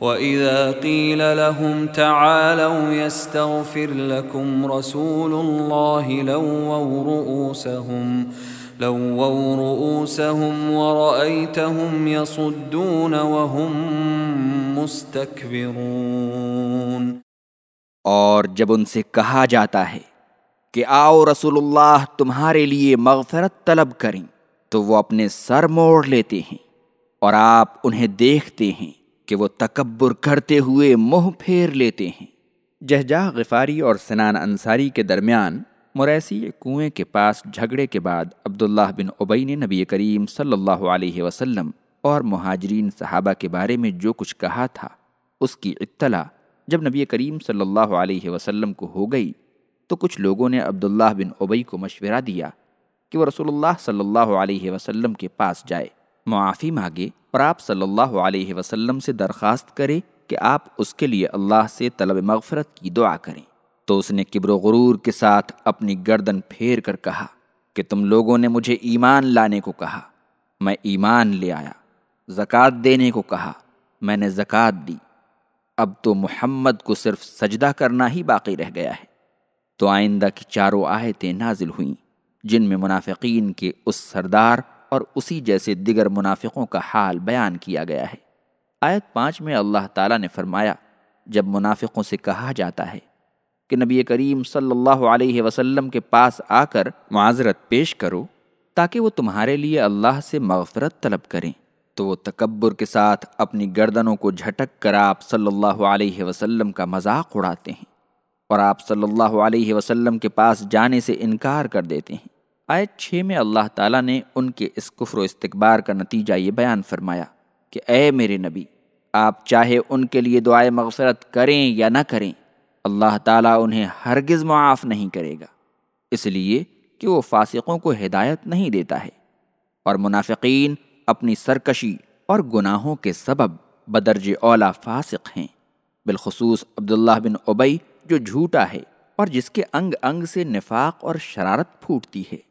وَإِذَا قِيلَ لَهُمْ تَعَالَوْا يَسْتَغْفِرْ لَكُمْ رَسُولُ اللَّهِ لَوَّوْا رُؤُوسَهُمْ لَوَّوْا رُؤُوسَهُمْ وَرَأَيْتَهُمْ يَصُدُّونَ وَهُمْ مُسْتَكْبِرُونَ۔ اور جب ان سے کہا جاتا ہے کہ آؤ رسول اللہ تمہارے لیے مغفرت طلب کریں، تو وہ اپنے سر موڑ لیتے ہیں اور آپ انہیں دیکھتے ہیں۔ کہ وہ تکبر کرتے ہوئے منہ پھیر لیتے ہیں۔ جہجہ غفاری اور سنان انصاری کے درمیان مریسی کنویں کے پاس جھگڑے کے بعد عبداللہ بن عبی نے نبی کریم صلی اللہ علیہ وسلم اور مہاجرین صحابہ کے بارے میں جو کچھ کہا تھا، اس کی اطلاع جب نبی کریم صلی اللہ علیہ وسلم کو ہو گئی تو کچھ لوگوں نے عبداللہ بن عبی کو مشورہ دیا کہ وہ رسول اللہ صلی اللہ علیہ وسلم کے پاس جائے۔ معافی مانگے اور آپ صلی اللہ علیہ وسلم سے درخواست کرے کہ آپ اس کے لیے اللہ سے طلب مغفرت کی دعا کریں۔ تو اس نے کبر و غرور کے ساتھ اپنی گردن پھیر کر کہا کہ تم لوگوں نے مجھے ایمان لانے کو کہا، میں ایمان لے آیا، زکوٰۃ دینے کو کہا، میں نے زکوٰۃ دی۔ اب تو محمد کو صرف سجدہ کرنا ہی باقی رہ گیا ہے۔ تو آئندہ کی چاروں آیتیں نازل ہوئیں، جن میں منافقین کے اس سردار اور اسی جیسے دیگر منافقوں کا حال بیان کیا گیا ہے۔ آیت پانچ میں اللہ تعالیٰ نے فرمایا، جب منافقوں سے کہا جاتا ہے کہ نبی کریم صلی اللہ علیہ وسلم کے پاس آ کر معذرت پیش کرو، تاکہ وہ تمہارے لیے اللہ سے مغفرت طلب کریں، تو وہ تکبر کے ساتھ اپنی گردنوں کو جھٹک کر آپ صلی اللہ علیہ وسلم کا مذاق اڑاتے ہیں اور آپ صلی اللہ علیہ وسلم کے پاس جانے سے انکار کر دیتے ہیں۔ آیت چھ میں اللہ تعالیٰ نے ان کے اس کفر و استقبار کا نتیجہ یہ بیان فرمایا کہ اے میرے نبی، آپ چاہے ان کے لیے دعائے مغفرت کریں یا نہ کریں، اللہ تعالیٰ انہیں ہرگز معاف نہیں کرے گا۔ اس لیے کہ وہ فاسقوں کو ہدایت نہیں دیتا ہے۔ اور منافقین اپنی سرکشی اور گناہوں کے سبب بدرج اولا فاسق ہیں۔ بالخصوص عبداللہ بن عبی جو جھوٹا ہے اور جس کے انگ انگ سے نفاق اور شرارت پھوٹتی ہے۔